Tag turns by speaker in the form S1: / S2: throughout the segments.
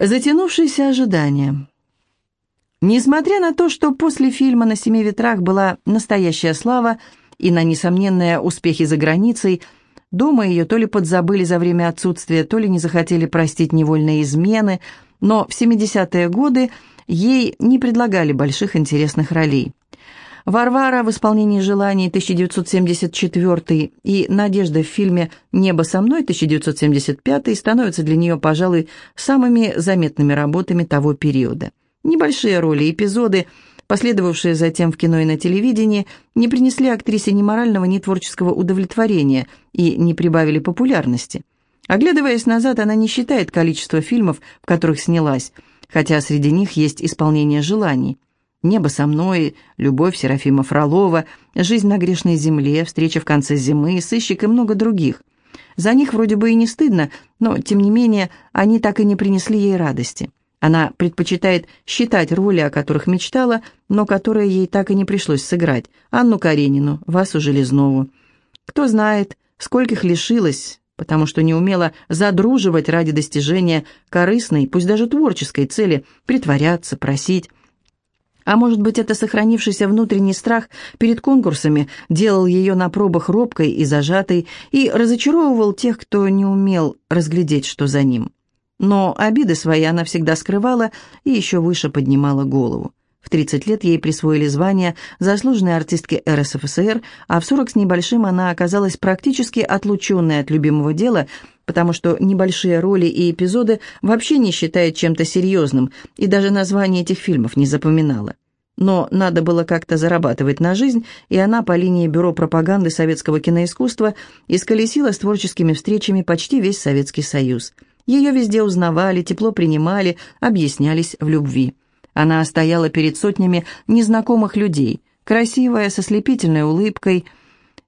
S1: Затянувшееся ожидание. Несмотря на то, что после фильма «На семи ветрах» была настоящая слава и на несомненные успехи за границей, дома ее то ли подзабыли за время отсутствия, то ли не захотели простить невольные измены, но в 70-е годы ей не предлагали больших интересных ролей. Варвара в исполнении желаний 1974 и Надежда в фильме «Небо со мной» 1975 становятся для нее, пожалуй, самыми заметными работами того периода. Небольшие роли, эпизоды, последовавшие затем в кино и на телевидении, не принесли актрисе ни морального, ни творческого удовлетворения и не прибавили популярности. Оглядываясь назад, она не считает количество фильмов, в которых снялась, хотя среди них есть исполнение желаний. Небо со мной, любовь Серафима Фролова, жизнь на грешной земле, встреча в конце зимы, сыщик и много других. За них вроде бы и не стыдно, но, тем не менее, они так и не принесли ей радости. Она предпочитает считать роли, о которых мечтала, но которые ей так и не пришлось сыграть. Анну Каренину, Васу Железнову. Кто знает, скольких лишилась, потому что не умела задруживать ради достижения корыстной, пусть даже творческой цели, притворяться, просить, а может быть, это сохранившийся внутренний страх перед конкурсами делал ее на пробах робкой и зажатой и разочаровывал тех, кто не умел разглядеть, что за ним. Но обиды свои она всегда скрывала и еще выше поднимала голову. В 30 лет ей присвоили звание заслуженной артистки РСФСР, а в 40 с небольшим она оказалась практически отлученной от любимого дела, потому что небольшие роли и эпизоды вообще не считает чем-то серьезным, и даже название этих фильмов не запоминала. Но надо было как-то зарабатывать на жизнь, и она по линии Бюро пропаганды советского киноискусства исколесила с творческими встречами почти весь Советский Союз. Ее везде узнавали, тепло принимали, объяснялись в любви. Она стояла перед сотнями незнакомых людей, красивая, со слепительной улыбкой,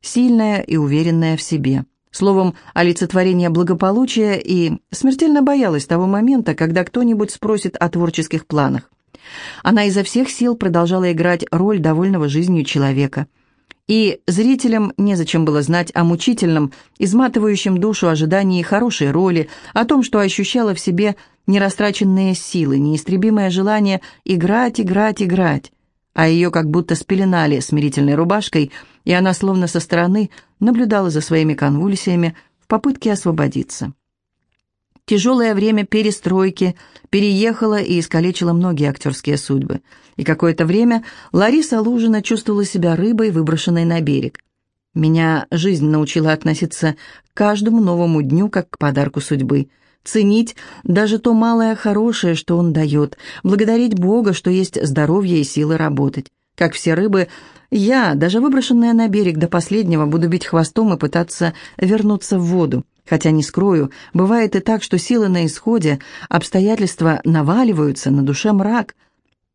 S1: сильная и уверенная в себе. Словом, олицетворение благополучия и смертельно боялась того момента, когда кто-нибудь спросит о творческих планах. Она изо всех сил продолжала играть роль довольного жизнью человека. И зрителям незачем было знать о мучительном, изматывающем душу ожидании хорошей роли, о том, что ощущала в себе нерастраченные силы, неистребимое желание играть, играть, играть а ее как будто спеленали смирительной рубашкой, и она словно со стороны наблюдала за своими конвульсиями в попытке освободиться. Тяжелое время перестройки переехало и искалечило многие актерские судьбы, и какое-то время Лариса Лужина чувствовала себя рыбой, выброшенной на берег. Меня жизнь научила относиться к каждому новому дню как к подарку судьбы – ценить даже то малое хорошее, что он дает, благодарить Бога, что есть здоровье и силы работать. Как все рыбы, я, даже выброшенная на берег до последнего, буду бить хвостом и пытаться вернуться в воду. Хотя не скрою, бывает и так, что силы на исходе, обстоятельства наваливаются, на душе мрак –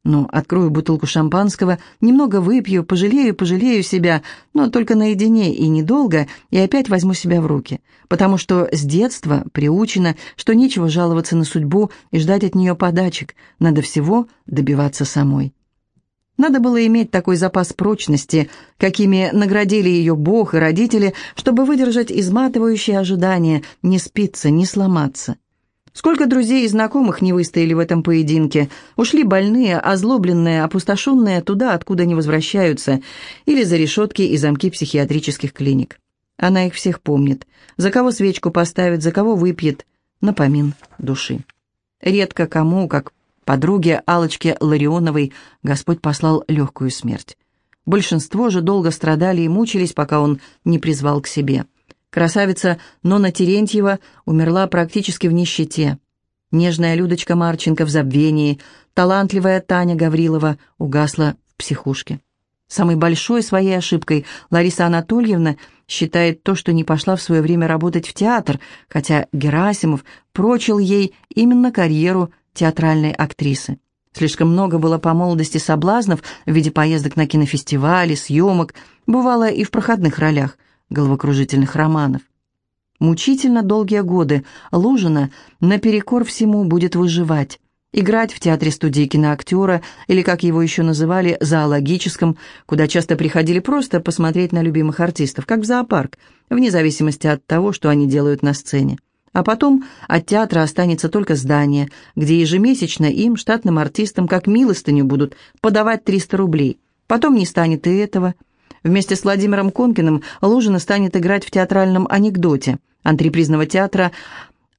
S1: ну, открою бутылку шампанского, немного выпью, пожалею, пожалею себя, но только наедине и недолго, и опять возьму себя в руки. Потому что с детства приучено, что нечего жаловаться на судьбу и ждать от нее подачек, надо всего добиваться самой. Надо было иметь такой запас прочности, какими наградили ее Бог и родители, чтобы выдержать изматывающие ожидания, не спиться, не сломаться. Сколько друзей и знакомых не выстояли в этом поединке, ушли больные, озлобленные, опустошенные туда, откуда не возвращаются, или за решетки и замки психиатрических клиник. Она их всех помнит, за кого свечку поставит, за кого выпьет, напомин души. Редко кому, как подруге Алочке Ларионовой, Господь послал легкую смерть. Большинство же долго страдали и мучились, пока он не призвал к себе. Красавица Нона Терентьева умерла практически в нищете. Нежная Людочка Марченко в забвении, талантливая Таня Гаврилова угасла в психушке. Самой большой своей ошибкой Лариса Анатольевна считает то, что не пошла в свое время работать в театр, хотя Герасимов прочил ей именно карьеру театральной актрисы. Слишком много было по молодости соблазнов в виде поездок на кинофестивали, съемок, бывало и в проходных ролях головокружительных романов. Мучительно долгие годы Лужина наперекор всему будет выживать, играть в театре-студии киноактера, или, как его еще называли, зоологическом, куда часто приходили просто посмотреть на любимых артистов, как в зоопарк, вне зависимости от того, что они делают на сцене. А потом от театра останется только здание, где ежемесячно им, штатным артистам, как милостыню будут подавать 300 рублей. Потом не станет и этого. Вместе с Владимиром Конкиным Лужина станет играть в театральном анекдоте антрепризного театра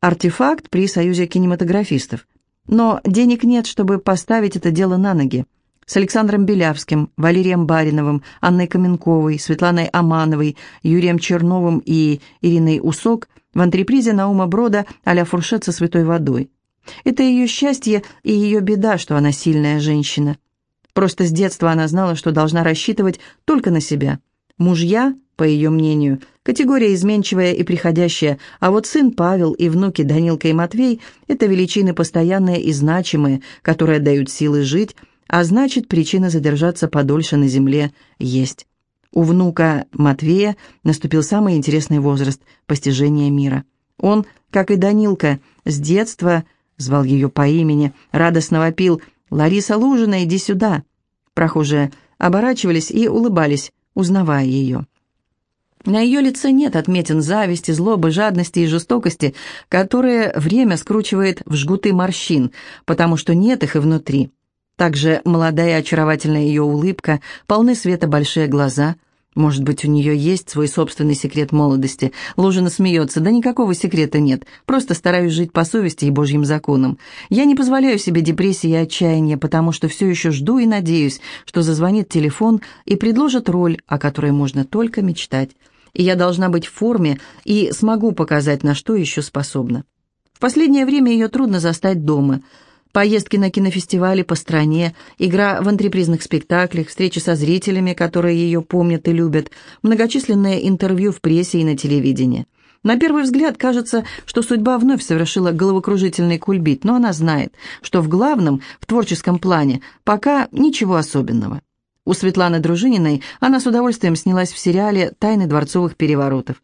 S1: «Артефакт» при Союзе кинематографистов. Но денег нет, чтобы поставить это дело на ноги. С Александром Белявским, Валерием Бариновым, Анной Каменковой, Светланой Амановой, Юрием Черновым и Ириной Усок в антрепризе Наума Брода а-ля фуршет со святой водой. Это ее счастье и ее беда, что она сильная женщина. Просто с детства она знала, что должна рассчитывать только на себя. Мужья, по ее мнению, категория изменчивая и приходящая, а вот сын Павел и внуки Данилка и Матвей – это величины постоянные и значимые, которые дают силы жить, а значит, причина задержаться подольше на земле есть. У внука Матвея наступил самый интересный возраст постижения мира. Он, как и Данилка, с детства звал ее по имени, радостно вопил «Лариса Лужина, иди сюда!». Прохожие оборачивались и улыбались, узнавая ее. На ее лице нет отметин зависти, злобы, жадности и жестокости, которые время скручивает в жгуты морщин, потому что нет их и внутри. Также молодая очаровательная ее улыбка, полны света большие глаза, может быть, у нее есть свой собственный секрет молодости. Лужина смеется. Да никакого секрета нет. Просто стараюсь жить по совести и Божьим законам. Я не позволяю себе депрессии и отчаяния, потому что все еще жду и надеюсь, что зазвонит телефон и предложат роль, о которой можно только мечтать. И я должна быть в форме и смогу показать, на что еще способна. В последнее время ее трудно застать дома – Поездки на кинофестивали по стране, игра в антрепризных спектаклях, встречи со зрителями, которые ее помнят и любят, многочисленные интервью в прессе и на телевидении. На первый взгляд кажется, что судьба вновь совершила головокружительный кульбит, но она знает, что в главном, в творческом плане, пока ничего особенного. У Светланы Дружининой она с удовольствием снялась в сериале «Тайны дворцовых переворотов».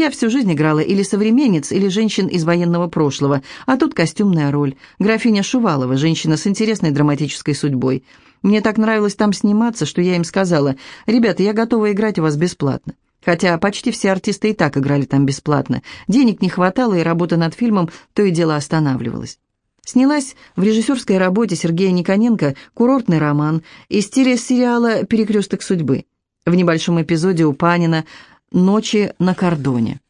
S1: Я всю жизнь играла или современниц, или женщин из военного прошлого, а тут костюмная роль. Графиня Шувалова, женщина с интересной драматической судьбой. Мне так нравилось там сниматься, что я им сказала, «Ребята, я готова играть у вас бесплатно». Хотя почти все артисты и так играли там бесплатно. Денег не хватало, и работа над фильмом то и дело останавливалась. Снялась в режиссерской работе Сергея Никоненко «Курортный роман» из телесериала «Перекресток судьбы». В небольшом эпизоде у Панина Ночи на кордоне.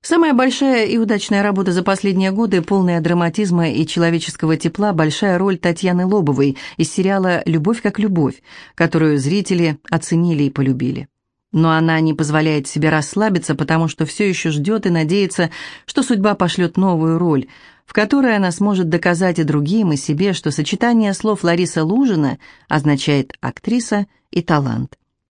S1: Самая большая и удачная работа за последние годы, полная драматизма и человеческого тепла, большая роль Татьяны Лобовой из сериала «Любовь как любовь», которую зрители оценили и полюбили. Но она не позволяет себе расслабиться, потому что все еще ждет и надеется, что судьба пошлет новую роль, в которой она сможет доказать и другим, и себе, что сочетание слов Лариса Лужина означает актриса и талант.